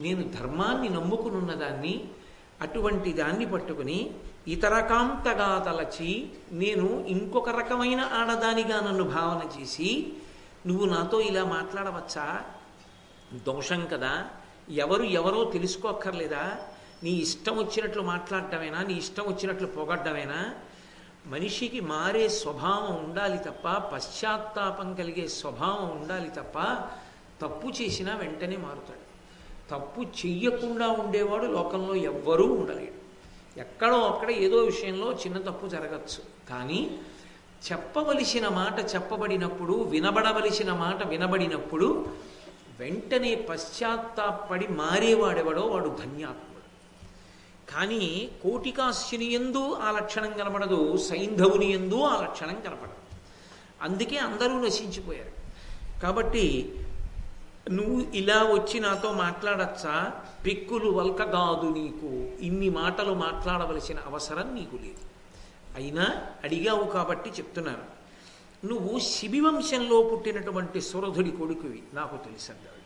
నేను ధర్మాన్ని నమ్ముకునున్న దాన్ని అటువంటి దాన్ని పట్టుకుని ఇతరకాంతగా తలచి నేను ఇంకొక రకమైన ఆడదానిగా నన్ను భావన చేసి నువ్వు నాతో ఇలా మాట్లాడవచ్చా? దోషం కదా. ఎవరు ఎవరో తెలుసుకోక్కర్లేదా? నీ ఇష్టం వచ్చినట్లు మాట్లాడటమేనా? నీ ఇష్టం వచ్చినట్లు పొగడ్డమేనా? మనిషికి మారే స్వభావం ఉండాలి తప్ప పశ్చాత్తాపం కలిగే స్వభావం ఉండాలి తప్ప తప్పు చేసినా వెంటనే మారుతాడు. తప్పు చెయ్యకుండా ఉండేవాడు లోకంలో ఎవ్వరూ ఉండలేడు. ఎక్కడో అక్కడ ఏదో విషయంలో చిన్న తప్పు జరగచ్చు. కానీ చెప్పవలసిన మాట చెప్పబడినప్పుడు వినబడవలసిన మాట వినబడినప్పుడు వెంటనే పశ్చాత్తాపడి మారేవాడెవడో వాడు ధన్యాత్ముడు. కానీ కోటికాశ్యుని ఎందు ఆ లక్షణం కనపడదు సైంధవుని ఎందు ఆ లక్షణం కనపడదు. అందుకే అందరూ నశించిపోయారు. కాబట్టి నువ్వు ఇలా వచ్చి నాతో మాట్లాడచ్చా? పెక్కులు వల్కగాదు నీకు. ఇన్ని మాటలు మాట్లాడవలసిన అవసరం నీకు లేదు. అయినా అడిగావు కాబట్టి చెప్తున్నాను నువ్వు శిబివంశంలో పుట్టినటువంటి సురధుడి కొడుకువి నాకు తెలుసన్నాడు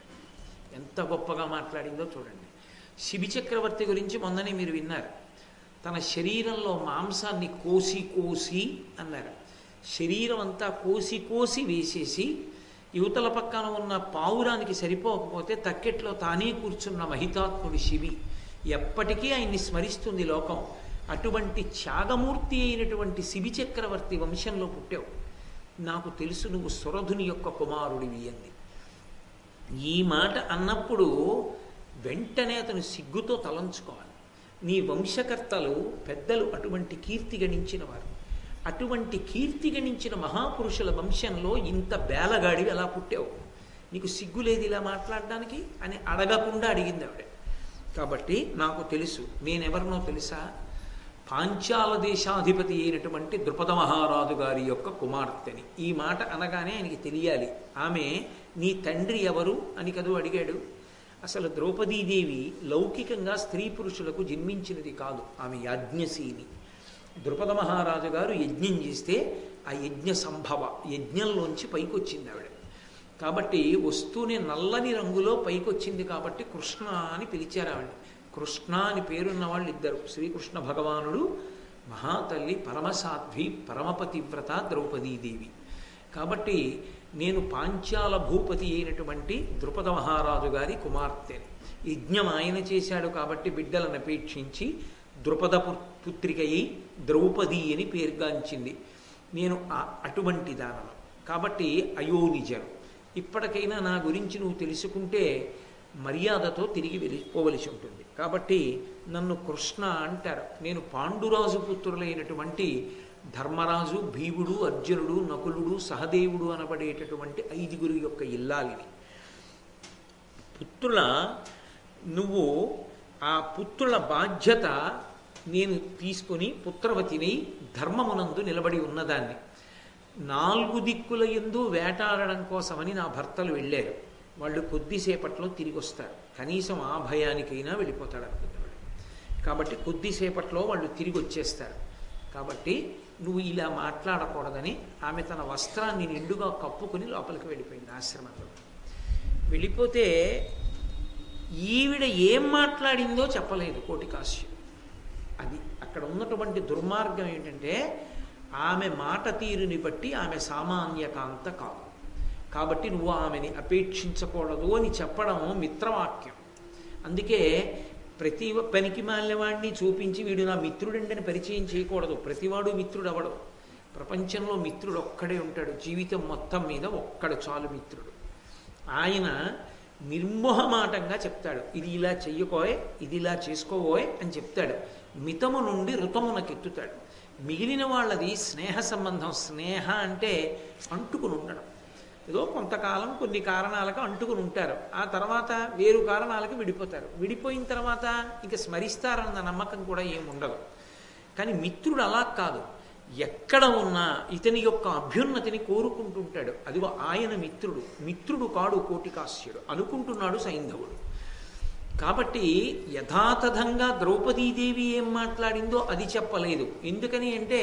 ఎంత గొప్పగా మాట్లాడిందో చూడండి. శిబి చక్రవర్తి గురించి మొన్ననే మీరు విన్నారు. తన శరీరంలో మాంసాన్ని కోసి కోసి అన్నారు. శరీరం అంతా కోసి కోసి వేసేసి యువతల పక్కన ఉన్న పావురానికి సరిపోకపోతే తక్కెట్లో తానే కూర్చున్న మహితాత్ముడి శివి ఎప్పటికీ ఆయన్ని స్మరిస్తుంది లోకం. అటువంటి త్యాగమూర్తి అయినటువంటి శివి చక్రవర్తి వంశంలో పుట్టావు. నాకు తెలుసు నువ్వు సురధుని యొక్క కుమారుడివి అంది. ఈ మాట అన్నప్పుడు వెంటనే అతను సిగ్గుతో తలంచుకోవాలి. నీ వంశకర్తలు పెద్దలు అటువంటి కీర్తి గణించిన వారు అటువంటి కీర్తి గణించిన మహాపురుషుల వంశంలో ఇంత బేలగాడి ఎలా పుట్టావు? నీకు సిగ్గు లేదు ఇలా మాట్లాడడానికి? అని అడగకుండా అడిగింది ఆవిడ. కాబట్టి నాకు తెలుసు నేనెవరినో తెలుసా? పాంచాల దేశాధిపతి అయినటువంటి ద్రుపద మహారాజు గారి యొక్క కుమార్తెని. ఈ మాట అనగానే ఆయనకి తెలియాలి. ఆమె నీ తండ్రి ఎవరు? అని కదూ అడిగాడు. అసలు ద్రౌపదీదేవి లౌకికంగా స్త్రీ పురుషులకు జన్మించినది కాదు. ఆమె యాజ్ఞశీని ద్రుపద మహారాజు గారు యజ్ఞం చేస్తే ఆ యజ్ఞ సంభవ యజ్ఞంలోంచి పైకొచ్చింది ఆవిడ. కాబట్టి వస్తూనే నల్లని రంగులో పైకొచ్చింది కాబట్టి కృష్ణ అని పిలిచారు ఆవిడ. కృష్ణ అని పేరున్న వాళ్ళు ఇద్దరు. శ్రీకృష్ణ భగవానుడు మహాతల్లి పరమసాధ్వి పరమపతివ్రత ద్రౌపదీదేవి. కాబట్టి నేను పాంచాల భూపతి అయినటువంటి ద్రుపద మహారాజు గారి కుమార్తెని యజ్ఞం ఆయన చేశాడు కాబట్టి బిడ్డలను అపేక్షించి ద్రుపద పుత్రికయి ద్రౌపది అని పేరుగాంచింది. నేను అటువంటి దానను కాబట్టి అయోనిజను ఇప్పటికైనా నా గురించి నువ్వు తెలుసుకుంటే మర్యాదతో తిరిగి వెళ్ళిపోవలసి ఉంటుంది. కాబట్టి నన్ను కృష్ణ అంటారు. నేను పాండురాజు పుత్రులైనటువంటి ధర్మరాజు భీముడు అర్జునుడు నకులుడు సహదేవుడు అనబడేటటువంటి ఐదుగురు యొక్క ఇల్లాలిని పుత్రుల నువ్వు ఆ పుత్రుల బాధ్యత నేను తీసుకొని పుత్రవతిని ధర్మమునందు నిలబడి ఉన్నదాన్ని. నాలుగు దిక్కుల ఎందు వేటాడడం కోసమని నా భర్తలు వెళ్ళారు. వాళ్ళు కొద్దిసేపట్లో తిరిగి వస్తారు కనీసం ఆ భయానికైనా వెళ్ళిపోతాడు అనుకునేవాడు కాబట్టి కొద్దిసేపట్లో వాళ్ళు తిరిగి వచ్చేస్తారు కాబట్టి నువ్వు ఇలా మాట్లాడకూడదని ఆమె తన వస్త్రాన్ని నిండుగా కప్పుకుని లోపలికి వెళ్ళిపోయింది ఆశ్రమంలో. వెళ్ళిపోతే ఈవిడ ఏం మాట్లాడిందో చెప్పలేదు కోటికాశ్యం అది అక్కడ ఉన్నటువంటి దుర్మార్గం ఏంటంటే ఆమె మాట తీరుని బట్టి ఆమె సామాన్యకాంత కాదు. కాబట్టి నువ్వు ఆమెని అపేక్షించకూడదు అని చెప్పడం మిత్రవాక్యం. అందుకే ప్రతి పనికి మాలినవాడిని చూపించి వీడు నా మిత్రుడండని పరిచయం చేయకూడదు. ప్రతివాడు మిత్రుడు అవడు ప్రపంచంలో మిత్రుడు ఒక్కడే ఉంటాడు. జీవితం మొత్తం మీద ఒక్కడు చాలు మిత్రుడు. ఆయన నిర్మోహమాటంగా చెప్తాడు. ఇది ఇలా చెయ్యకోయ్ ఇది ఇలా చేసుకోవోయ్ అని చెప్తాడు. మితము నుండి ఋతమునకెత్తుతాడు మిగిలిన వాళ్ళది స్నేహ సంబంధం. స్నేహ అంటే అంటుకుని ఉండడం. ఏదో కొంతకాలం కొన్ని కారణాలకు అంటుకుని ఉంటారు. ఆ తర్వాత వేరు కారణాలకు విడిపోతారు. విడిపోయిన తర్వాత ఇంక స్మరిస్తారన్న నమ్మకం కూడా ఏముండదు కానీ మిత్రుడు అలా కాదు. ఎక్కడ ఉన్నా ఇతని యొక్క అభ్యున్నతిని కోరుకుంటుంటాడు. అదిగో ఆయన మిత్రుడు. మిత్రుడు కాడు కోటికాస్యుడు అనుకుంటున్నాడు సైంధవుడు. కాబట్టి యథాతథంగా ద్రౌపదీదేవి ఏం మాట్లాడిందో అది చెప్పలేదు. ఎందుకని అంటే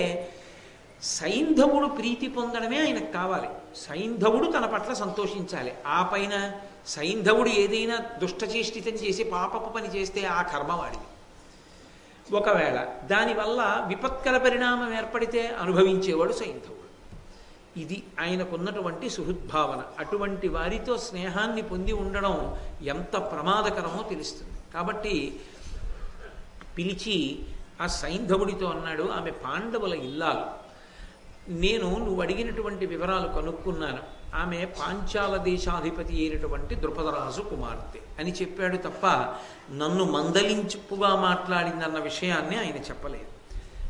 సైంధవుడు ప్రీతి పొందడమే ఆయనకు కావాలి. సైంధవుడు తన పట్ల సంతోషించాలి. ఆ పైన సైంధవుడు ఏదైనా దుష్టచేష్టితం చేసి పాపపు పని చేస్తే ఆ కర్మ వాడిది ఒకవేళ దానివల్ల విపత్కర పరిణామం ఏర్పడితే అనుభవించేవాడు సైంధవుడు. ఇది ఆయనకున్నటువంటి సుహృద్భావన. అటువంటి వారితో స్నేహాన్ని పొంది ఉండడం ఎంత ప్రమాదకరమో తెలుస్తుంది. కాబట్టి పిలిచి ఆ సైంధవుడితో అన్నాడు ఆమె పాండవుల ఇల్లాలు. నేను నువ్వు అడిగినటువంటి వివరాలు కనుక్కున్నాను. ఆమె పాంచాల దేశాధిపతి అయినటువంటి ద్రుపదరాజు కుమార్తె. అని చెప్పాడు తప్ప నన్ను మందలించుపుగా మాట్లాడిందన్న విషయాన్ని ఆయన చెప్పలేదు.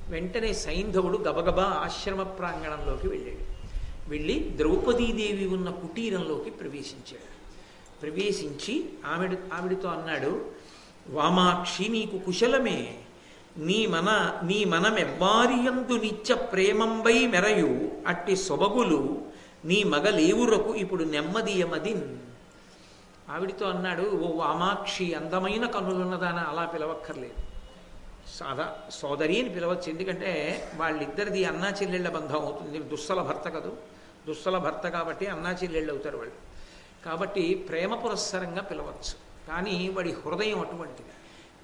వెంటనే సైంధవుడు గబగబా ఆశ్రమ ప్రాంగణంలోకి వెళ్ళాడు. వెళ్ళి ద్రౌపదీదేవి ఉన్న కుటీరంలోకి ప్రవేశించాడు. ప్రవేశించి ఆవిడ ఆవిడతో అన్నాడు వామాక్షి నీకు కుశలమే. నీ మన నీ మనమెవ్వారియందు నిత్య ప్రేమంబై మెరయు. అట్టి సొబగులు నీ మగలేవురకు ఇప్పుడు నెమ్మదియమదిన్ ఆవిడితో అన్నాడు ఓ వామాక్షి అందమైన కన్నులున్నదాన? అలా పిలవక్కర్లేదు. సాదా సోదరి అని పిలవచ్చు. ఎందుకంటే వాళ్ళిద్దరిది అన్నా చెల్లెళ్ళ బంధం అవుతుంది. దుస్సల భర్త కదూ. దుస్సల భర్త కాబట్టి అన్నా చెల్లెళ్ళు అవుతారు వాళ్ళు. కాబట్టి ప్రేమ పురస్సరంగా పిలవచ్చు. కానీ వాడి హృదయం అటువంటిది.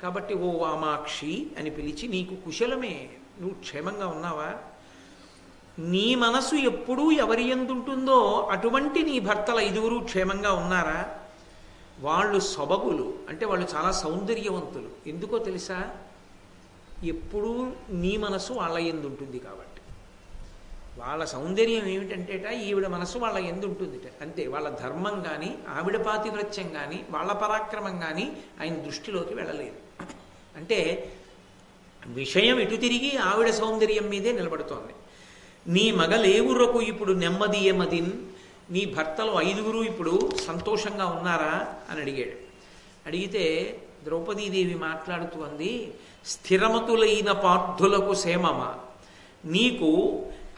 కాబట్టి ఓ వామాక్షి అని పిలిచి నీకు కుశలమే నువ్వు క్షేమంగా ఉన్నావా? నీ మనసు ఎప్పుడూ ఎవరి ఎందుంటుందో అటువంటి నీ భర్తల ఐదుగురు క్షేమంగా ఉన్నారా? వాళ్ళు సొబగులు. అంటే వాళ్ళు చాలా సౌందర్యవంతులు. ఎందుకో తెలుసా? ఎప్పుడూ నీ మనసు వాళ్ళ ఎందుంటుంది కాబట్టి. వాళ్ళ సౌందర్యం ఏమిటంటేట ఈవిడ మనసు వాళ్ళ ఎందు ఉంటుంది అంతే వాళ్ళ ధర్మం కానీ ఆవిడ పాతివ్రత్యం కానీ వాళ్ళ పరాక్రమం కానీ ఆయన దృష్టిలోకి వెళ్ళలేదు. అంటే విషయం ఇటు తిరిగి ఆవిడ సౌందర్యం మీదే నిలబడుతోంది. నీ మగలేవురకు ఇప్పుడు నెమ్మది ఏమదిన్ నీ భర్తలు ఐదుగురు ఇప్పుడు సంతోషంగా ఉన్నారా? అని అడిగాడు. అడిగితే ద్రౌపదీదేవి మాట్లాడుతూ అంది స్థిరమతులైన పార్థులకు సేమమా? నీకు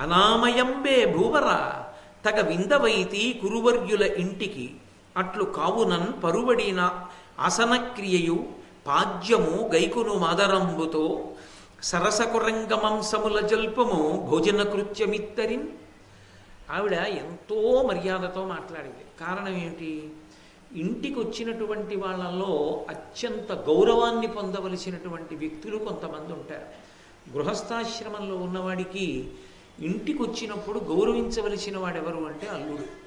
అనామయంబే భూవర తగ విందవైతి కురువర్యుల ఇంటికి అట్లు కావునన్ పరువడిన ఆసనక్రియయు పాద్యము గైకును మాదరంబుతో సరసకురంగమంసముల జల్పము భోజన కృత్యమిత్తరిన్ ఆవిడ ఎంతో మర్యాదతో మాట్లాడింది. కారణం ఏమిటి? ఇంటికి వచ్చినటువంటి వాళ్ళల్లో అత్యంత గౌరవాన్ని పొందవలసినటువంటి వ్యక్తులు కొంతమంది ఉంటారు గృహస్థాశ్రమంలో ఉన్నవాడికి ఇంటికి వచ్చినప్పుడు గౌరవించవలసిన వాడెవరు అంటే అల్లుడు.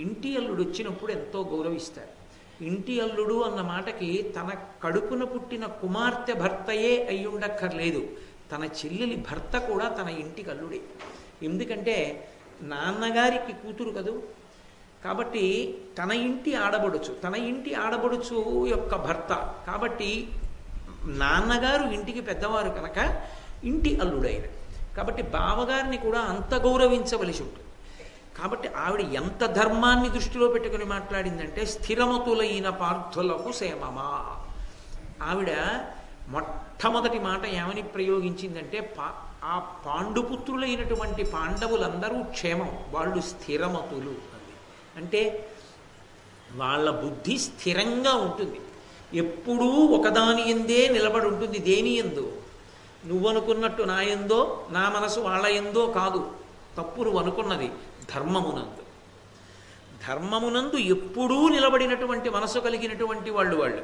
ఇంటి అల్లుడు వచ్చినప్పుడు ఎంతో గౌరవిస్తారు. ఇంటి అల్లుడు అన్న మాటకి తన కడుపున పుట్టిన కుమార్తె భర్తయే అయ్యుండక్కర్లేదు. తన చెల్లెలి భర్త కూడా తన ఇంటికి అల్లుడే ఎందుకంటే నాన్నగారికి కూతురు కదూ? కాబట్టి తన ఇంటి ఆడబడుచు తన ఇంటి ఆడబడుచు యొక్క భర్త. కాబట్టి నాన్నగారు ఇంటికి పెద్దవారు కనుక ఇంటి అల్లుడైన. కాబట్టి బావగారిని కూడా అంత గౌరవించవలసి ఉంటుంది. కాబట్టి ఆవిడ ఎంత ధర్మాన్ని దృష్టిలో పెట్టుకుని మాట్లాడిందంటే స్థిరమతులైన పార్థులకు సేమమా. ఆవిడ మొట్టమొదటి మాట ఏమని ప్రయోగించిందంటే పా ఆ పాండుపుత్రులైనటువంటి పాండవులందరూ క్షేమం వాళ్ళు స్థిరమతులు అంటే వాళ్ళ బుద్ధి స్థిరంగా ఉంటుంది. ఎప్పుడూ ఒకదాని ఎందే నిలబడి ఉంటుంది దేని ఎందు? నువ్వనుకున్నట్టు నా ఎందో నా మనసు వాళ్ళ ఎందో కాదు. తప్పు నువ్వు అనుకున్నది ధర్మమునందు. ధర్మమునందు ఎప్పుడూ నిలబడినటువంటి మనసు కలిగినటువంటి వాళ్ళు వాళ్ళు.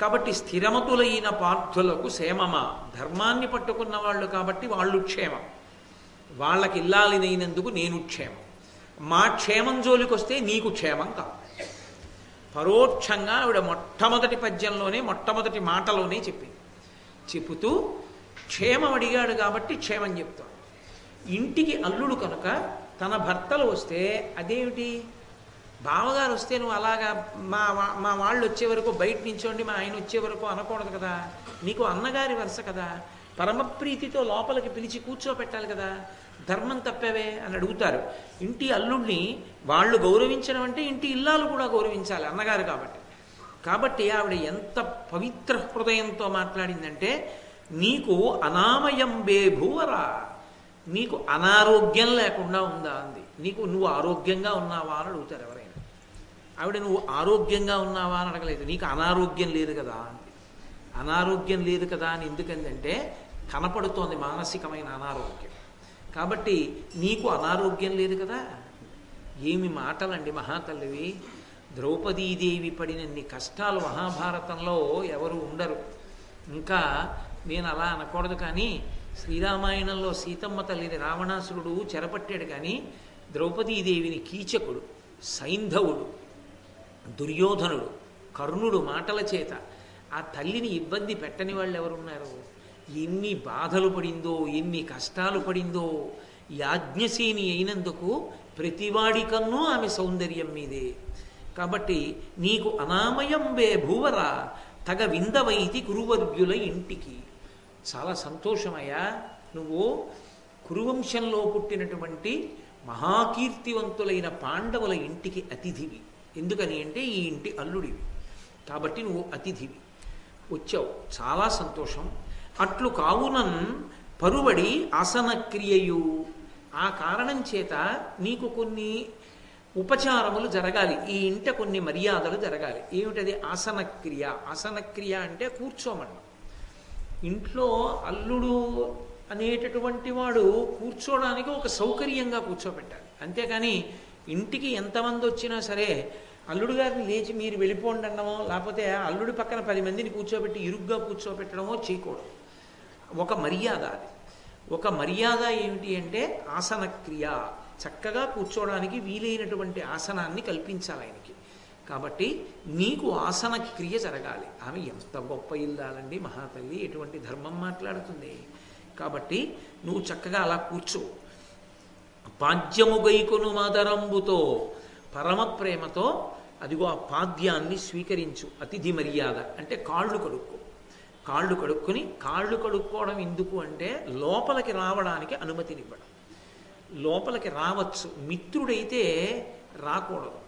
కాబట్టి స్థిరమతులైన పార్థులకు క్షేమమా? ధర్మాన్ని పట్టుకున్న వాళ్ళు కాబట్టి వాళ్ళు క్షేమం. వాళ్ళకి ఇల్లాలినైనందుకు నేను క్షేమం. మా క్షేమం జోలికొస్తే నీకు క్షేమం కాదు. పరోక్షంగా ఆవిడ మొట్టమొదటి పద్యంలోనే మొట్టమొదటి మాటలోనే చెప్పింది. చెబుతూ క్షేమం అడిగాడు కాబట్టి క్షేమం చెప్తాడు ఇంటికి అల్లుడు కనుక తన భర్తలు వస్తే అదేమిటి? బావగారు వస్తే నువ్వు అలాగా మా వా- మా వాళ్ళు వచ్చే వరకు బయట నించోండి మా ఆయన వచ్చే వరకు అనకూడదు కదా. నీకు అన్నగారి వరుస కదా. పరమప్రీతితో లోపలికి పిలిచి కూర్చోపెట్టాలి కదా. ధర్మం తప్పేవే అని అడుగుతారు. ఇంటి అల్లుడిని వాళ్ళు గౌరవించడం అంటే ఇంటి ఇల్లాలు కూడా గౌరవించాలి అన్నగారు కాబట్టి. కాబట్టి ఆవిడ ఎంత పవిత్ర హృదయంతో మాట్లాడిందంటే నీకు అనామయం బేభూవరా నీకు అనారోగ్యం లేకుండా ఉందా అంది. నీకు నువ్వు ఆరోగ్యంగా ఉన్నావా అని అడుగుతారు ఎవరైనా. ఆవిడ నువ్వు ఆరోగ్యంగా ఉన్నావా అని అడగలేదు. నీకు అనారోగ్యం లేదు కదా అంది. అనారోగ్యం లేదు కదా అని ఎందుకందంటే కనపడుతోంది మానసికమైన అనారోగ్యం. కాబట్టి నీకు అనారోగ్యం లేదు కదా. ఏమి మాటలండి మహాతల్లివి. ద్రౌపదీదేవి పడినన్ని కష్టాలు మహాభారతంలో ఎవరు ఉండరు. ఇంకా నేను అలా అనకూడదు కానీ శ్రీరామాయణంలో సీతమ్మ తల్లిని రావణాసురుడు చెరపట్టాడు కానీ ద్రౌపదీదేవిని కీచకుడు సైంధవుడు దుర్యోధనుడు కర్ణుడు మాటల చేత ఆ తల్లిని ఇబ్బంది పెట్టని వాళ్ళు ఎవరున్నారు ఎన్ని బాధలు పడిందో ఎన్ని కష్టాలు పడిందో యాజ్ఞసేని అయినందుకు ప్రతివాడి కన్ను ఆమె సౌందర్యం మీదే. కాబట్టి నీకు అనామయం వే భూవరా తగ విందవైతి కురువర్గ్యుల ఇంటికి. చాలా సంతోషమయ్యా. నువ్వు కురువంశంలో పుట్టినటువంటి మహాకీర్తివంతులైన పాండవుల ఇంటికి అతిథివి. ఎందుకని అంటే ఈ ఇంటి అల్లుడివి. కాబట్టి నువ్వు అతిథివి. వచ్చావు. చాలా సంతోషం. అట్లు కావునన్ పరువడి ఆసనక్రియయు. ఆ కారణం చేత నీకు కొన్ని ఉపచారములు జరగాలి. ఈ ఇంట కొన్ని మర్యాదలు జరగాలి. ఏమిటది ఆసనక్రియ? ఆసనక్రియ అంటే కూర్చోమన్న ఇంట్లో అల్లుడు అనేటటువంటి వాడు కూర్చోడానికి ఒక సౌకర్యంగా కూర్చోబెట్టాలి. అంతేకాని ఇంటికి ఎంతమంది వచ్చినా సరే అల్లుడు గారిని లేచి మీరు వెళ్ళిపోండి అనడమో లేకపోతే అల్లుడి పక్కన పది మందిని కూర్చోబెట్టి ఇరుగ్గా కూర్చోబెట్టడమో చేయకూడదు. ఒక మర్యాద అది. ఒక మర్యాద ఏమిటి అంటే ఆసన క్రియ చక్కగా కూర్చోవడానికి వీలైనటువంటి ఆసనాన్ని కల్పించాలి ఆయనకి. కాబట్టి నీకు ఆసన క్రియ జరగాలి. ఆమె ఎంత గొప్ప ఇల్లాలండి మహాతల్లి. ఎటువంటి ధర్మం మాట్లాడుతుంది? కాబట్టి నువ్వు చక్కగా అలా కూర్చో. పాద్యము గైకొను పరమ ప్రేమతో అదిగో ఆ పాద్యాన్ని స్వీకరించు. అతిథి మర్యాద. అంటే కాళ్ళు కడుక్కో. కాళ్ళు కడుక్కొని కాళ్ళు కడుక్కోవడం ఎందుకు అంటే లోపలికి రావడానికి అనుమతినివ్వడం. లోపలికి రావచ్చు. మిత్రుడైతే రాకూడదు.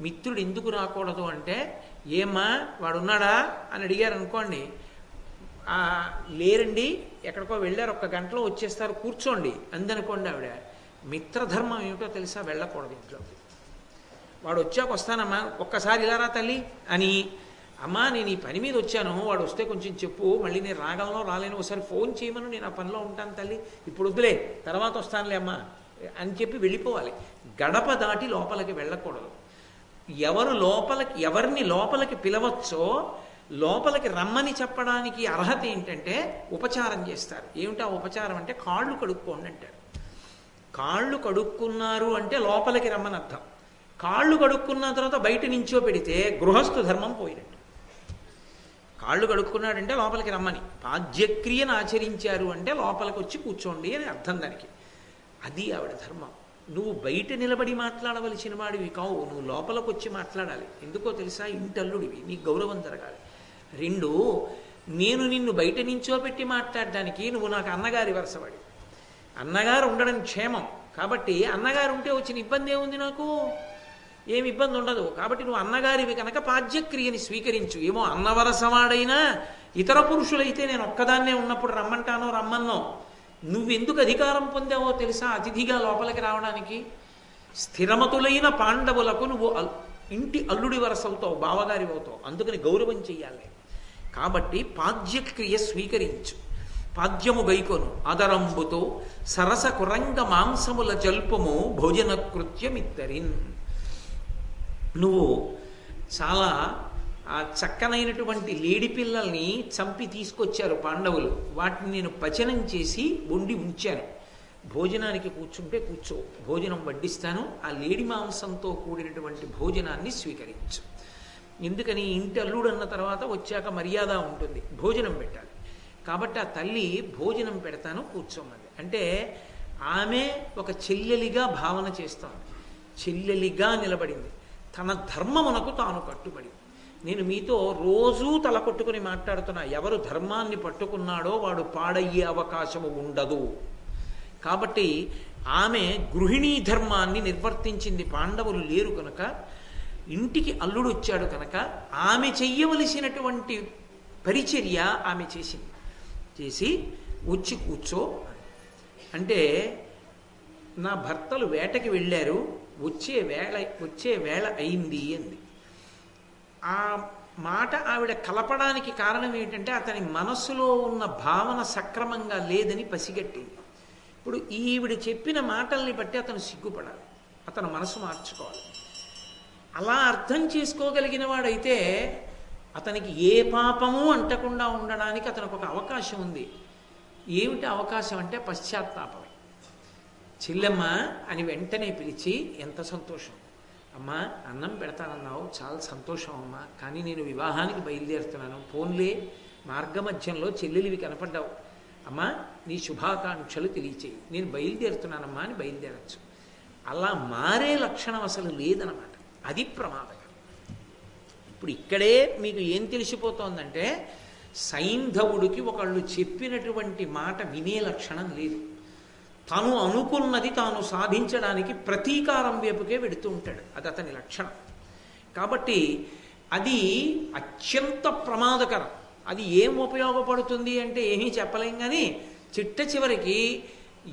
మిత్రుడు ఎందుకు రాకూడదు అంటే ఏమ్మా వాడున్నాడా అని అడిగారు అనుకోండి లేరండి ఎక్కడికో వెళ్ళారు ఒక్క గంటలో వచ్చేస్తారు కూర్చోండి అందనుకోండి ఆవిడ మిత్రధర్మం ఏమిటో తెలుసా వెళ్ళకూడదు ఇంట్లోకి వాడు వచ్చాక వస్తానమ్మా ఒక్కసారి ఇలా రా తల్లి అని. అమ్మా నేను ఈ పని మీద వచ్చాను వాడు వస్తే కొంచెం చెప్పు మళ్ళీ నేను రాగలను రాలేను ఒకసారి ఫోన్ చేయమను నేను ఆ పనిలో ఉంటాను తల్లి ఇప్పుడు వద్దులే తర్వాత వస్తానులే అమ్మా అని చెప్పి వెళ్ళిపోవాలి. గడప దాటి లోపలికి వెళ్ళకూడదు. ఎవరు లోపలికి ఎవరిని లోపలికి పిలవచ్చో లోపలికి రమ్మని చెప్పడానికి అర్హత ఏంటంటే ఉపచారం చేస్తారు. ఏమిటా ఉపచారం అంటే కాళ్ళు కడుక్కోండి అంటారు. కాళ్ళు కడుక్కున్నారు అంటే లోపలికి రమ్మని అర్థం. కాళ్ళు కడుక్కున్న తర్వాత బయట నించో పెడితే గృహస్థు ధర్మం పోయినట్టు. కాళ్ళు కడుక్కున్నాడంటే లోపలికి రమ్మని. పాద్యక్రియను ఆచరించారు అంటే లోపలికి వచ్చి కూర్చోండి అని అర్థం దానికి. అది ఆవిడ ధర్మం. నువ్వు బయట నిలబడి మాట్లాడవలసిన వాడివి కావు. నువ్వు లోపలికి వచ్చి మాట్లాడాలి. ఎందుకో తెలుసా? ఇంటల్లుడివి. నీకు గౌరవం జరగాలి. రెండు నేను నిన్ను బయట నించోపెట్టి మాట్లాడడానికి నువ్వు నాకు అన్నగారి వరసవాడి అన్నగారు ఉండడం క్షేమం. కాబట్టి అన్నగారు ఉంటే వచ్చిన ఇబ్బంది ఏముంది నాకు? ఏమి ఇబ్బంది ఉండదు. కాబట్టి నువ్వు అన్నగారివి కనుక పాద్యక్రియని స్వీకరించు. ఏమో అన్నవరసవాడైనా ఇతర పురుషులైతే నేను ఒక్కదాన్నే ఉన్నప్పుడు రమ్మంటానో రమ్మన్నో? నువ్వెందుకు అధికారం పొందావో తెలుసా? అతిథిగా లోపలికి రావడానికి స్థిరమతులైన పాండవులకు నువ్వు అల్- ఇంటి అల్లుడి వరసవుతావు బావగారి అవుతావు. అందుకని గౌరవం చెయ్యాలి. కాబట్టి పాద్యక్రియ స్వీకరించు. పాద్యము గైకొను. అదరంబుతో సరస కురంగ మాంసముల జల్పము భోజన కృత్యమిత్తరిన్. నువ్వు చాలా ఆ చక్కనైనటువంటి లేడి పిల్లల్ని చంపి తీసుకొచ్చారు పాండవులు. వాటిని నేను పచనం చేసి వండి ఉంచాను. భోజనానికి కూర్చుంటే కూర్చో భోజనం వడ్డిస్తాను. ఆ లేడి మాంసంతో కూడినటువంటి భోజనాన్ని స్వీకరించు. ఎందుకని? ఇంటి అల్లుడు అన్న తర్వాత వచ్చాక మర్యాద ఉంటుంది. భోజనం పెట్టాలి. కాబట్టి ఆ తల్లి భోజనం పెడతాను కూర్చోమంది. అంటే ఆమె ఒక చెల్లెలిగా భావన చేస్తోంది. చెల్లెలిగా నిలబడింది. తన ధర్మమునకు తాను కట్టుబడి నేను మీతో రోజూ తలకొట్టుకుని మాట్లాడుతున్నా. ఎవరు ధర్మాన్ని పట్టుకున్నాడో వాడు పాడయ్యే అవకాశము ఉండదు. కాబట్టి ఆమె గృహిణీ ధర్మాన్ని నిర్వర్తించింది. పాండవులు లేరు కనుక ఇంటికి అల్లుడు వచ్చాడు కనుక ఆమె చెయ్యవలసినటువంటి పరిచర్య ఆమె చేసింది. చేసి వచ్చి కూర్చో. అంటే నా భర్తలు వేటకి వెళ్ళారు. వచ్చే వేళ వచ్చే వేళ అయింది అంది. ఆ మాట ఆవిడ కలపడానికి కారణం ఏంటంటే అతని మనస్సులో ఉన్న భావన సక్రమంగా లేదని పసిగట్టింది. ఇప్పుడు ఈవిడ చెప్పిన మాటల్ని బట్టి అతను సిగ్గుపడాలి. అతను మనసు మార్చుకోవాలి. అలా అర్థం చేసుకోగలిగిన వాడైతే అతనికి ఏ పాపము అంటకుండా ఉండడానికి అతనికి ఒక అవకాశం ఉంది. ఏమిటి అవకాశం అంటే పశ్చాత్తాపం. చెల్లెమ్మ అని వెంటనే పిలిచి ఎంత సంతోషం. అమ్మా అన్నం పెడతానన్నావు చాలా సంతోషం అమ్మా. కానీ నేను వివాహానికి బయలుదేరుతున్నాను. ఫోన్లే మార్గమధ్యంలో చెల్లెలివి కనపడ్డావు. అమ్మా నీ శుభాకాంక్షలు తెలియచేయి. నేను బయలుదేరుతున్నానమ్మా అని బయలుదేరచ్చు. అలా మారే లక్షణం అసలు లేదనమాట అది ప్రమాదం. ఇప్పుడు ఇక్కడే మీకు ఏం తెలిసిపోతోందంటే సైంధవుడికి ఒకళ్ళు చెప్పినటువంటి మాట వినే లక్షణం లేదు. తను అనుకున్నది తాను సాధించడానికి ప్రతీకారం వైపుకే వెడుతూ ఉంటాడు. అది అతని లక్షణం. కాబట్టి అది అత్యంత ప్రమాదకరం. అది ఏం ఉపయోగపడుతుంది అంటే ఏమీ చెప్పలేం కానీ చిట్ట చివరికి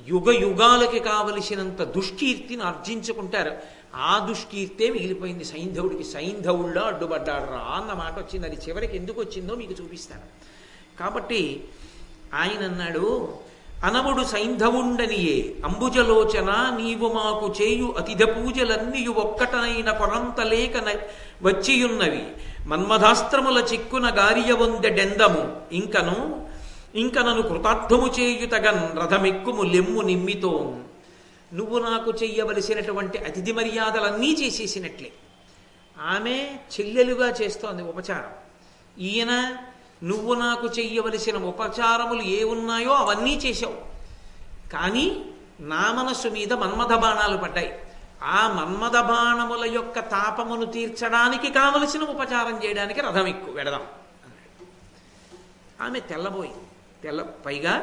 యుగ యుగాలకి కావలసినంత దుష్కీర్తిని ఆర్జించుకుంటారు. ఆ దుష్కీర్తే మిగిలిపోయింది. సైంధవుడికి సైంధవుల్లో అడ్డుపడ్డాడు రా అన్న మాట వచ్చింది. అది చివరికి ఎందుకు వచ్చిందో మీకు చూపిస్తాను. కాబట్టి ఆయన అన్నాడు అనవుడు సైంధవుండనియే. అంబుజలోచన నీవు మాకు చేయు అతిథ పూజలన్నీయు ఒక్కటనైన కొరంత లేక వచ్చియున్నవి. మన్మధాస్త్రముల చిక్కున గారియ వందెడెందము ఇంకను ఇంకనను కృతార్థము చేయుతగన్ రథమెక్కుము లెమ్ము నిమ్మితో నువ్వు నాకు చెయ్యవలసినటువంటి అతిథి మర్యాదలన్నీ చేసేసినట్లే. ఆమె చెల్లెలుగా చేస్తోంది ఉపచారం. ఈయన నువ్వు నాకు చెయ్యవలసిన ఉపచారములు ఏ ఉన్నాయో అవన్నీ చేశావు. కానీ నా మనస్సు మీద మన్మథ బాణాలు పడ్డాయి. ఆ మన్మథ బాణముల యొక్క తాపమును తీర్చడానికి కావలసిన ఉపచారం చేయడానికి రథం ఎక్కువ వెడదాం ఆమె తెల్లబోయి తెల్ల పైగా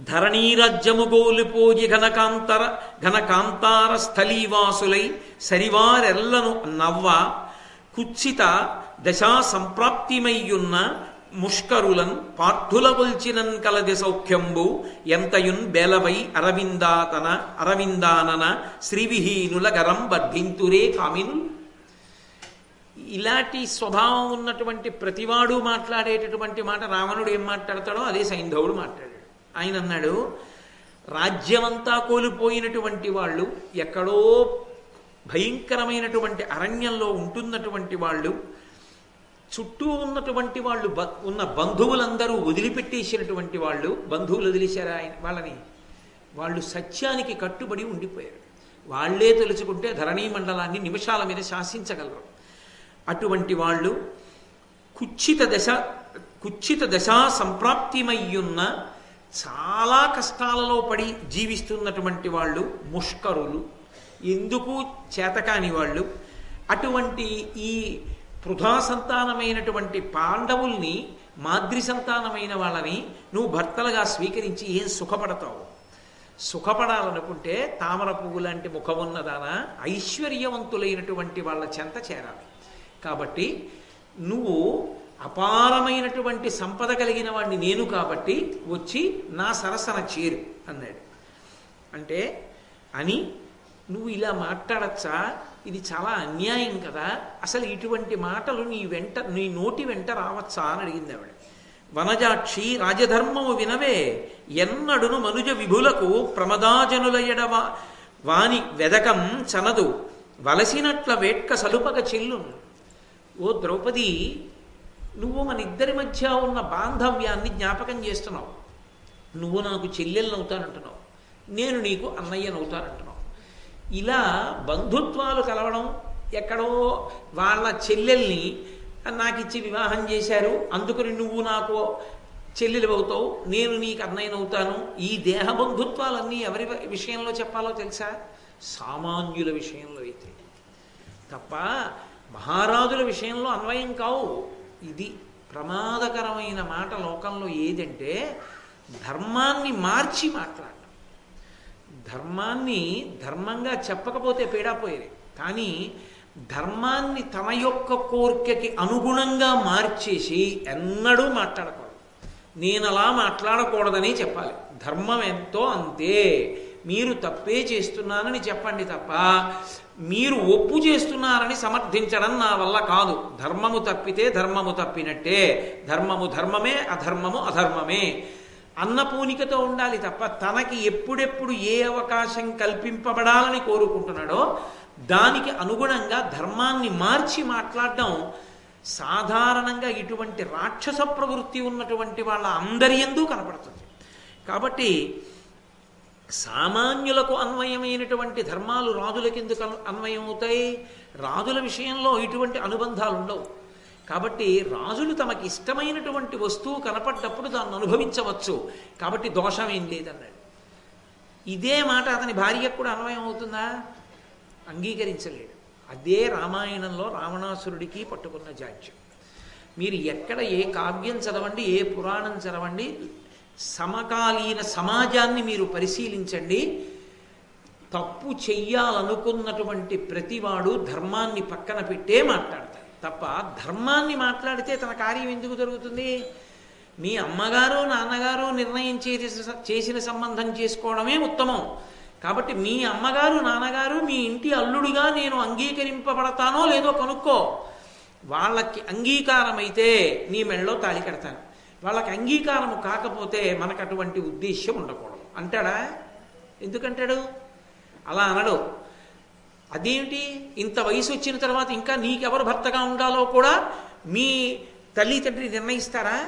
ధరణీరాజ్యము గోలిపోయి ఘనకాంతర ఘనకాంతార స్థలీవాసులై సరివారెల్లను నవ్వ కుచ్చిత దశా సంప్రాప్తిమయ్యున్న ముష్కరులన్ పార్థుల కొల్చినన్ కలది సౌఖ్యంబు ఎంతయున్ బేలవై అరవిందాతన అరవిందానన శ్రీవిహీనుల గరం బద్ధింతురే కామిను. ఇలాంటి స్వభావం ఉన్నటువంటి ప్రతివాడు మాట్లాడేటటువంటి మాట రావణుడు ఏం మాట్లాడతాడో అదే సైంధవుడు మాట్లాడాడు. ఆయన అన్నాడు రాజ్యమంతా కోల్పోయినటువంటి వాళ్ళు ఎక్కడో భయంకరమైనటువంటి అరణ్యంలో ఉంటున్నటువంటి వాళ్ళు చుట్టూ ఉన్నటువంటి వాళ్ళు ఉన్న బంధువులందరూ వదిలిపెట్టేసినటువంటి వాళ్ళు బంధువులు వదిలేశారా ఆయన వాళ్ళని? వాళ్ళు సత్యానికి కట్టుబడి ఉండిపోయారు. వాళ్ళే తెలుసుకుంటే ధరణీ మండలాన్ని నిమిషాల మీద శాసించగలరు. అటువంటి వాళ్ళు కుచ్చిత దశ కుచ్చిత దశా సంప్రాప్తిమయ్యున్న చాలా కష్టాలలో పడి జీవిస్తున్నటువంటి వాళ్ళు ముష్కరులు ఎందుకు చేతకాని వాళ్ళు? అటువంటి ఈ పృథా సంతానమైనటువంటి పాండవుల్ని మాద్రి సంతానమైన వాళ్ళని నువ్వు భర్తలుగా స్వీకరించి ఏం సుఖపడతావు? సుఖపడాలనుకుంటే తామర పువ్వు లాంటి ఉన్నదాన ఐశ్వర్యవంతులైనటువంటి వాళ్ళ చెంత చేరాలి. కాబట్టి నువ్వు అపారమైనటువంటి సంపద కలిగిన వాడిని నేను కాబట్టి వచ్చి నా సరసన చేరు అన్నాడు. అంటే అని నువ్వు ఇలా మాట్లాడచ్చా? ఇది చాలా అన్యాయం కదా. అసలు ఇటువంటి మాటలు నీ వెంట నీ నోటి వెంట రావచ్చా అని అడిగింది ఆవిడ. వనజాక్షి రాజధర్మము వినవే ఎన్నడును మనుజ విభులకు ప్రమదాజనుల ఎడవ వాని వెదకం చనదు వలసినట్ల వేట్క సలుపక చెల్లు ఓ ద్రౌపది నువ్వు మన ఇద్దరి మధ్య ఉన్న బాంధవ్యాన్ని జ్ఞాపకం చేస్తున్నావు. నువ్వు నాకు చెల్లెలను అవుతానంటున్నావు. నేను నీకు అన్నయ్యనవుతానంటున్నావు ఇలా బంధుత్వాలు కలవడం ఎక్కడో వాళ్ళ చెల్లెల్ని నాకు ఇచ్చి వివాహం చేశారు. అందుకని నువ్వు నాకు చెల్లెలు అవుతావు నేను నీకు అన్నయ్యనవుతాను ఈ దేహ బంధుత్వాలన్నీ ఎవరి విషయంలో చెప్పాలో తెలుసా? సామాన్యుల విషయంలో అయితే. తప్ప మహారాజుల విషయంలో అన్వయం కావు. ఇది ప్రమాదకరమైన మాట లోకంలో ఏదంటే ధర్మాన్ని మార్చి మాట్లాడాలి ధర్మాన్ని ధర్మంగా చెప్పకపోతే పేడాపోయేది కానీ ధర్మాన్ని తన యొక్క కోరికకి అనుగుణంగా మార్చేసి ఎన్నడూ మాట్లాడకూడదు. నేను అలా మాట్లాడకూడదని చెప్పాలి. ధర్మం ఎంతో అంతే. మీరు తప్పే చేస్తున్నానని చెప్పండి తప్ప మీరు ఒప్పు చేస్తున్నారని సమర్థించడం నా వల్ల కాదు. ధర్మము తప్పితే ధర్మము తప్పినట్టే. ధర్మము ధర్మమే అధర్మము అధర్మమే. అన్నపూనికతో ఉండాలి తప్ప తనకి ఎప్పుడెప్పుడు ఏ అవకాశం కల్పింపబడాలని కోరుకుంటున్నాడో దానికి అనుగుణంగా ధర్మాన్ని మార్చి మాట్లాడడం సాధారణంగా ఇటువంటి రాక్షస ప్రవృత్తి ఉన్నటువంటి వాళ్ళ అందరి ఎందు కనపడుతుంది. కాబట్టి సామాన్యులకు అన్వయమైనటువంటి ధర్మాలు రాజులకు ఎందుకు అన్వయం అవుతాయి రాజుల విషయంలో ఇటువంటి అనుబంధాలు ఉండవు కాబట్టి రాజులు తమకి ఇష్టమైనటువంటి వస్తువు కనపడ్డప్పుడు దాన్ని అనుభవించవచ్చు. కాబట్టి దోషం ఏం లేదన్నాడు. ఇదే మాట అతని భార్యకు కూడా అన్వయం అవుతుందా? అంగీకరించలేడు. అదే రామాయణంలో రావణాసురుడికి పట్టుకున్న జాడ్యం. మీరు ఎక్కడ ఏ కావ్యం చదవండి ఏ పురాణం చదవండి సమకాలీన సమాజాన్ని మీరు పరిశీలించండి. తప్పు చెయ్యాలనుకున్నటువంటి ప్రతివాడు ధర్మాన్ని పక్కన పెట్టే మాట్లాడతాడు. తప్ప ధర్మాన్ని మాట్లాడితే తన కార్యం ఎందుకు జరుగుతుంది? మీ అమ్మగారు నాన్నగారు నిర్ణయం చేసిన సంబంధం చేసుకోవడమే ఉత్తమం. కాబట్టి మీ అమ్మగారు నాన్నగారు మీ ఇంటి అల్లుడుగా నేను అంగీకరింపబడతానో లేదో కనుక్కో. వాళ్ళకి అంగీకారం అయితే నీ మెళ్ళలో తాళి కడతాను. వాళ్ళకి అంగీకారం కాకపోతే మనకు అటువంటి ఉద్దేశ్యం ఉండకూడదు. అంటాడా? ఎందుకంటాడు? అలా అనడు. అదేమిటి? ఇంత వయసు వచ్చిన తర్వాత ఇంకా నీకెవరు భర్తగా ఉండాలో కూడా మీ తల్లి తండ్రి నిర్ణయిస్తారా?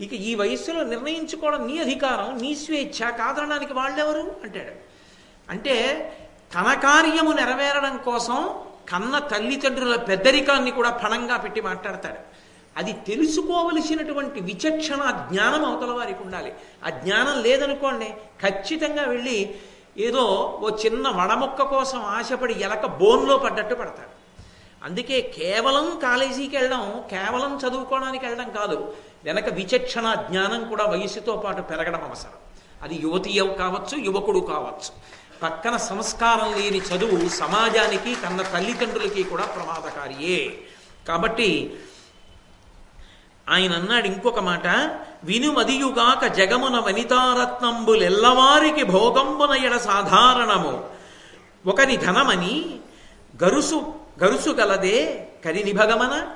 ఇక ఈ వయస్సులో నిర్ణయించుకోవడం నీ అధికారం నీ స్వేచ్ఛ కాదనడానికి వాళ్ళెవరు? అంటాడు. అంటే తన కార్యము నెరవేరడం కోసం కన్న తల్లిదండ్రుల పెద్దరికాన్ని కూడా పణంగా పెట్టి మాట్లాడతాడు. అది తెలుసుకోవలసినటువంటి విచక్షణ జ్ఞానం అవతల వారికి ఉండాలి. ఆ జ్ఞానం లేదనుకోండి ఖచ్చితంగా వెళ్ళి ఏదో ఓ చిన్న వడముక్క కోసం ఆశపడి ఎలక బోన్లో పడ్డట్టు పడతాడు. అందుకే కేవలం కాలేజీకి వెళ్ళడం కేవలం చదువుకోవడానికి వెళ్ళడం కాదు వెనక విచక్షణ జ్ఞానం కూడా వయసుతో పాటు పెరగడం అవసరం. అది యువతి కావచ్చు యువకుడు కావచ్చు. పక్కన సంస్కారం లేని చదువు సమాజానికి కన్న తల్లిదండ్రులకి కూడా ప్రమాదకారియే. కాబట్టి ఆయన అన్నాడు ఇంకొక మాట వినుమదియుగాక జగమున వనితారత్నంబులెల్లవారికి భోగంబున ఎడ సాధారణము. ఒకని ధనమని గరుసు గరుసు గలదే కరిని భగమన.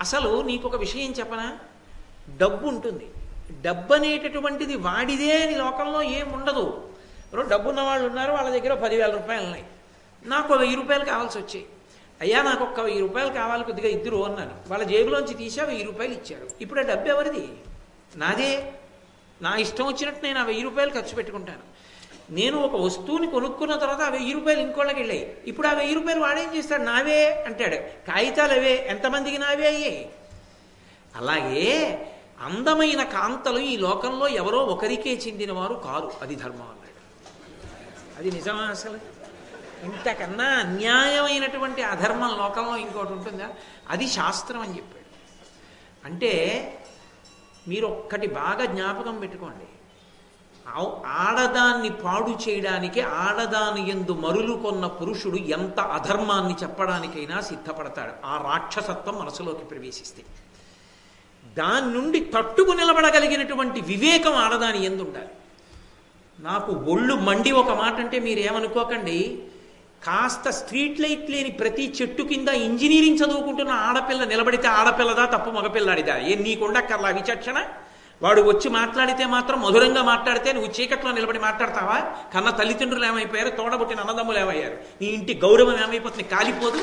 అసలు నీకు ఒక విషయం చెప్పనా? డబ్బు ఉంటుంది డబ్బు అనేటటువంటిది వాడిదే అని లోకంలో ఏముండదు. డబ్బున్న వాళ్ళు ఉన్నారు వాళ్ళ దగ్గర పదివేల రూపాయలు ఉన్నాయి నాకు వెయ్యి రూపాయలు కావాల్సి వచ్చాయి అయ్యా నాకు ఒక్క వెయ్యి రూపాయలు కావాలి కొద్దిగా ఇద్దరు అన్నాను. వాళ్ళ జేబులోంచి తీసా వెయ్యి రూపాయలు ఇచ్చాడు ఇప్పుడు ఆ డబ్బు ఎవరిది? నాదే. నా ఇష్టం వచ్చినట్టు నేను ఆ వెయ్యి రూపాయలు ఖర్చు పెట్టుకుంటాను. నేను ఒక వస్తువుని కొనుక్కున్న తర్వాత ఆ వెయ్యి రూపాయలు ఇంకోళ్ళకి వెళ్ళాయి. ఇప్పుడు ఆ వెయ్యి రూపాయలు వాడేం చేస్తాడు? నావే అంటాడు. కాగితాలు అవే ఎంతమందికి నావే అయ్యాయి అలాగే అందమైన కాంతలు ఈ లోకంలో ఎవరో ఒకరికే చెందినవారు కారు. అది ధర్మం అన్నాడు. అది నిజమా అసలు? ఇంతకన్నా అన్యాయమైనటువంటి అధర్మం లోకంలో ఇంకోటి ఉంటుందా? అది శాస్త్రం అని చెప్పాడు. అంటే మీరు ఒక్కటి బాగా జ్ఞాపకం పెట్టుకోండి. ఆడదాన్ని పాడు చేయడానికి ఆడదాని ఎందు మరులు కొన్న పురుషుడు ఎంత అధర్మాన్ని చెప్పడానికైనా సిద్ధపడతాడు. ఆ రాక్షసత్వం మనసులోకి ప్రవేశిస్తే. దాని నుండి తట్టుకు నిలబడగలిగినటువంటి వివేకం ఆడదాని ఎందు ఉండాలి నాకు ఒళ్ళు మండి ఒక మాట అంటే మీరు ఏమనుకోకండి కాస్త స్ట్రీట్ లైట్ లేని ప్రతి చెట్టు కింద ఇంజనీరింగ్ చదువుకుంటున్న ఆడపిల్ల నిలబడితే ఆడపిల్లదా తప్పు మగపిల్లాడిదా? ఏ నీకుండక్కర్లా విచక్షణ? వాడు వచ్చి మాట్లాడితే మాత్రం మధురంగా మాట్లాడితే నువ్వు చీకట్లో నిలబడి మాట్లాడతావా? కన్న తల్లిదండ్రులు ఏమైపోయారు? తోడబుట్టిన అన్నదమ్ములు ఏమయ్యారు? నీ ఇంటి గౌరవం ఏమైపోతుంది? కాలిపోదు?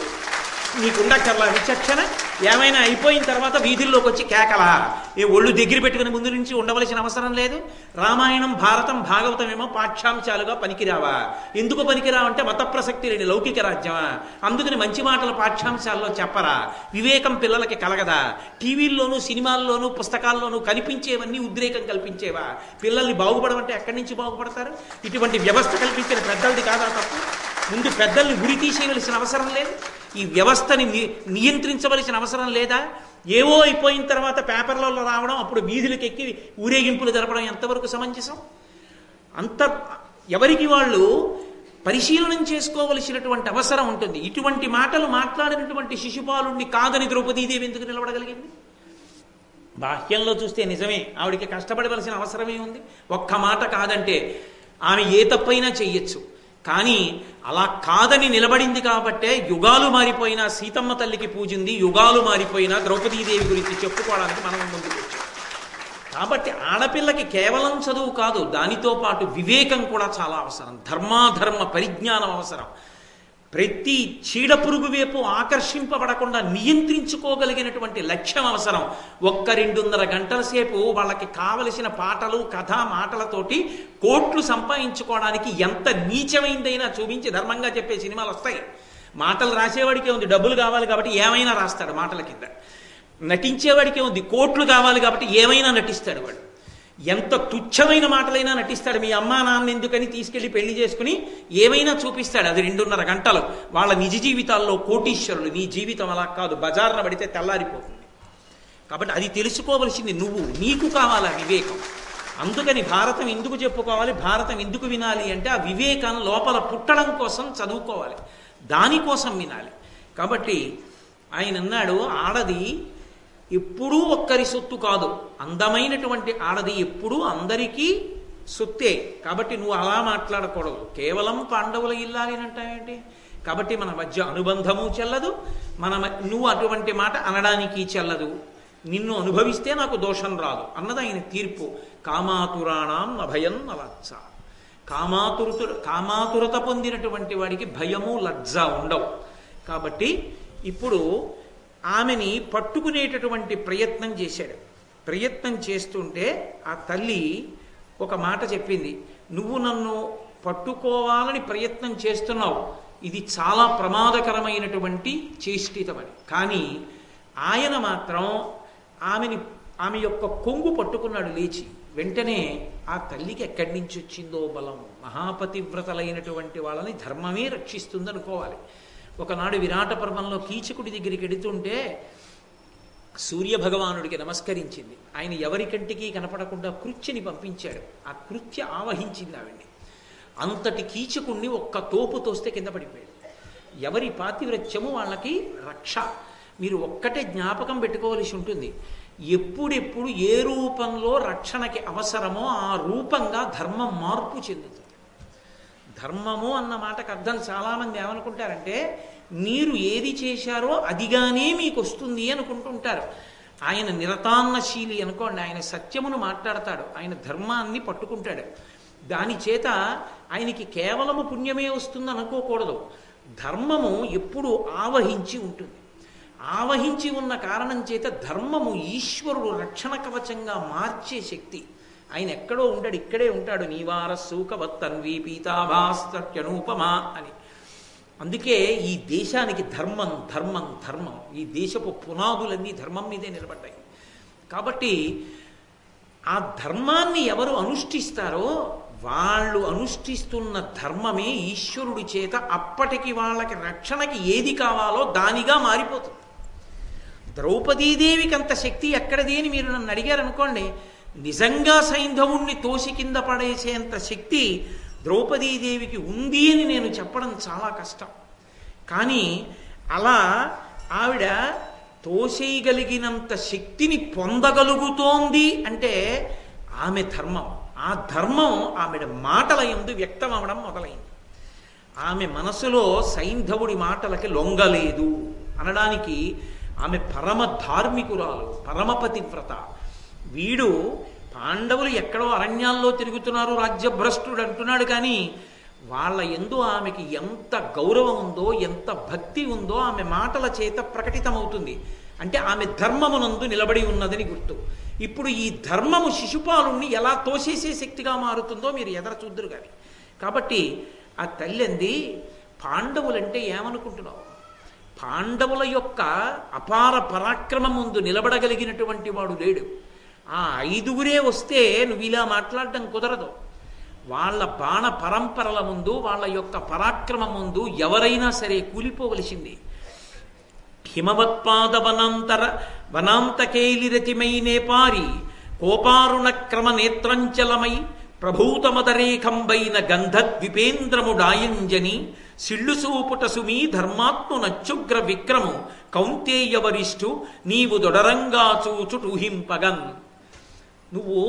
నీకుండక్కర్లా విచక్షణ ఏమైనా అయిపోయిన తర్వాత వీధుల్లోకి వచ్చి కేకలా ఏ ఒళ్ళు దగ్గర పెట్టుకుని ముందు నుంచి ఉండవలసిన అవసరం లేదు. రామాయణం భారతం భాగవతం ఏమో పాఠ్యాంశాలుగా పనికిరావా? ఎందుకు పనికిరావంటే మత ప్రసక్తి లేని లౌకిక రాజ్యమా? అందుకని మంచి మాటలు పాఠ్యాంశాల్లో చెప్పరా? వివేకం పిల్లలకి కలగదా? టీవీల్లోనూ సినిమాల్లోనూ పుస్తకాల్లోనూ కనిపించేవన్నీ ఉద్రేకం కల్పించేవా? పిల్లల్ని బాగుపడమంటే ఎక్కడి నుంచి బాగుపడతారు? ఇటువంటి వ్యవస్థ కల్పించిన పెద్దలది కాదా తప్పు? ముందు పెద్దల్ని ఉరి తీసేయవలసిన అవసరం లేదు. ఈ వ్యవస్థని నియంత్రించవలసిన అవసరం లేదా? ఏవో అయిపోయిన తర్వాత పేపర్లలో రావడం అప్పుడు వీధులకు ఎక్కి ఊరేగింపులు జరపడం ఎంతవరకు సమంజసం? అంత ఎవరికి వాళ్ళు పరిశీలనం చేసుకోవలసినటువంటి అవసరం ఉంటుంది. ఇటువంటి మాటలు మాట్లాడినటువంటి శిశుపాలుణ్ణి కాదని ద్రౌపదీదేవి ఎందుకు నిలబడగలిగింది? బాహ్యంలో చూస్తే నిజమే ఆవిడికి కష్టపడవలసిన అవసరమే ఉంది. ఒక్క మాట కాదంటే ఆమె ఏ తప్పైనా చెయ్యొచ్చు. కానీ అలా కాదని నిలబడింది కాబట్టే యుగాలు మారిపోయినా సీతమ్మ తల్లికి పూజింది యుగాలు మారిపోయినా ద్రౌపదీదేవి గురించి చెప్పుకోవడానికి మనం ముందుకు వచ్చాం. కాబట్టి ఆడపిల్లకి కేవలం చదువు కాదు దానితో పాటు వివేకం కూడా చాలా అవసరం. ధర్మాధర్మ పరిజ్ఞానం అవసరం. ప్రతి చీడ పురుగు వైపు ఆకర్షింపబడకుండా నియంత్రించుకోగలిగినటువంటి లక్ష్యం అవసరం. ఒక్క రెండున్నర గంటల సేపు వాళ్ళకి కావలసిన పాటలు కథ మాటలతోటి కోట్లు సంపాదించుకోవడానికి ఎంత నీచమైందైనా చూపించి ధర్మంగా చెప్పే సినిమాలు వస్తాయి. మాటలు రాసేవాడికే ఉంది డబ్బులు కావాలి కాబట్టి ఏమైనా రాస్తాడు మాటల కింద. నటించేవాడికే ఉంది కోట్లు కావాలి కాబట్టి ఏమైనా నటిస్తాడు వాడు. ఎంత తుచ్చమైన మాటలైనా నటిస్తాడు. మీ అమ్మా నాన్న ఎందుకని తీసుకెళ్ళి పెళ్ళి చేసుకుని ఏమైనా చూపిస్తాడు. అది రెండున్నర గంటలు. వాళ్ళ నిజ జీవితాల్లో కోటీశ్వరులు. నీ జీవితం అలా కాదు. బజార్న పడితే తెల్లారిపోతుంది. కాబట్టి అది తెలుసుకోవలసింది నువ్వు. నీకు కావాలా వివేకం. అందుకని భారతం ఎందుకు చెప్పుకోవాలి? భారతం ఎందుకు వినాలి అంటే ఆ వివేకం లోపల పుట్టడం కోసం చదువుకోవాలి. దానికోసం వినాలి. కాబట్టి ఆయన అన్నాడు ఆడది ఎప్పుడూ ఒక్కరి సొత్తు కాదు. అందమైనటువంటి ఆడది ఎప్పుడూ అందరికీ సొత్తే. కాబట్టి నువ్వు అలా మాట్లాడకూడదు. కేవలం పాండవుల ఇల్లాలి అంటావేంటి కాబట్టి మన మధ్య అనుబంధము చెల్లదు. మన నువ్వు అటువంటి మాట అనడానికి చెల్లదు. నిన్ను అనుభవిస్తే నాకు దోషం రాదు. అన్నది ఆయన తీర్పు. కామాతురాణం అభయం నలచ్చ కామాతురతు కామాతురత పొందినటువంటి వాడికి భయము లజ్జ ఉండవు. కాబట్టి ఇప్పుడు ఆమెని పట్టుకునేటటువంటి ప్రయత్నం చేశాడు. ప్రయత్నం చేస్తుంటే ఆ తల్లి ఒక మాట చెప్పింది. నువ్వు నన్ను పట్టుకోవాలని ప్రయత్నం చేస్తున్నావు. ఇది చాలా ప్రమాదకరమైనటువంటి చేష్టితమని. కానీ ఆయన మాత్రం ఆమెని ఆమె యొక్క కొంగు పట్టుకున్నాడు లేచి. వెంటనే ఆ తల్లికి ఎక్కడి నుంచి వచ్చిందో బలం. మహాపతివ్రతలైనటువంటి వాళ్ళని ధర్మమే రక్షిస్తుంది అనుకోవాలి ఒకనాడు విరాట పర్వంలో కీచకుడి దగ్గరికి వెడుతుంటే సూర్య భగవానుడికి నమస్కరించింది. ఆయన ఎవరి కంటికి కనపడకుండా కృత్యని పంపించాడు. ఆ కృత్య ఆవహించింది ఆవిడ్ని. అంతటి కీచకుణ్ణి ఒక్క తోపు తోస్తే కింద పడిపోయాడు ఎవరి పాతివ్రత్యము వాళ్ళకి రక్ష. మీరు ఒక్కటే జ్ఞాపకం పెట్టుకోవలసి ఉంటుంది. ఎప్పుడెప్పుడు ఏ రూపంలో రక్షణకి అవసరమో ఆ రూపంగా ధర్మం మార్పు చెందుతుంది. ధర్మము అన్న మాటకు అర్థం చాలామంది ఏమనుకుంటారంటే మీరు ఏది చేశారో అదిగానే మీకు వస్తుంది అనుకుంటుంటారు. ఆయన నిరతాన్నశీలి అనుకోండి ఆయన సత్యమును మాట్లాడతాడు ఆయన ధర్మాన్ని పట్టుకుంటాడు. దాని చేత ఆయనకి కేవలము పుణ్యమే వస్తుంది అనుకోకూడదు. ధర్మము ఎప్పుడు ఆవహించి ఉంటుంది. ఆవహించి ఉన్న కారణం చేత ధర్మము ఈశ్వరుడు రక్షణ కవచంగా మార్చే శక్తి. ఆయన ఎక్కడో ఉంటాడు ఇక్కడే ఉంటాడు. నీవార సూకవత్తన్వి పీతాభాస్తత్యనూపమా అని. అందుకే ఈ దేశానికి ధర్మం ధర్మం ధర్మం. ఈ దేశపు పునాదులన్నీ ధర్మం మీదే నిలబడ్డాయి. కాబట్టి ఆ ధర్మాన్ని ఎవరు అనుష్ఠిస్తారో వాళ్ళు అనుష్ఠిస్తున్న ధర్మమే ఈశ్వరుడి చేత అప్పటికి వాళ్ళకి రక్షణకి ఏది కావాలో దానిగా మారిపోతుంది. ద్రౌపదీదేవికి అంత శక్తి ఎక్కడది అని మీరు నన్ను అడిగారు అనుకోండి నిజంగా సైంధవుణ్ణి తోసి కింద పడేసేంత శక్తి ద్రౌపదీదేవికి ఉంది అని నేను చెప్పడం చాలా కష్టం. కానీ అలా ఆవిడ తోసేయగలిగినంత శక్తిని పొందగలుగుతోంది అంటే ఆమె ధర్మం. ఆ ధర్మం ఆమెడ మాటల ఎందు వ్యక్తం అవడం మొదలైంది. ఆమె మనసులో సైంధవుడి మాటలకి లొంగలేదు అనడానికి ఆమె పరమ ధార్మికురాలు పరమపతివ్రత వీడు పాండవులు ఎక్కడో అరణ్యాల్లో తిరుగుతున్నారు రాజ్యభ్రష్టుడు అంటున్నాడు కానీ వాళ్ళ ఎందు ఆమెకి ఎంత గౌరవం ఉందో ఎంత భక్తి ఉందో ఆమె మాటల చేత ప్రకటితమవుతుంది. అంటే ఆమె ధర్మమునందు నిలబడి ఉన్నదని గుర్తు. ఇప్పుడు ఈ ధర్మము శిశుపాలుణ్ణి ఎలా తోసేసే శక్తిగా మారుతుందో మీరు ఎదర చూద్దరు కానీ కాబట్టి ఆ తల్లింది పాండవులంటే ఏమనుకుంటున్నావు? పాండవుల యొక్క అపార పరాక్రమం ముందు నిలబడగలిగినటువంటి వాడు లేడు. ఆ ఐదుగురే వస్తే నువ్వు ఇలా మాట్లాడడం కుదరదు. వాళ్ళ బాణ పరంపరల ముందు వాళ్ళ యొక్క పరాక్రమం ముందు ఎవరైనా సరే కూలిపోవలసింది. హిమవత్పాద వనాంతర వనాంతకేలిరతిమై నేపారి కోపారుణ క్రమ నేత్రంచలమై ప్రభూతమదరేఖంబైన గంధద్విపేంద్రముడాయంజని సిళ్ళు సూపుట సుమీ ధర్మాత్ము నచ్చుగ్ర విక్రము కౌంతేయవరిష్టు నీవు దొడరంగా చూచుటూహింపగన్. నువ్వు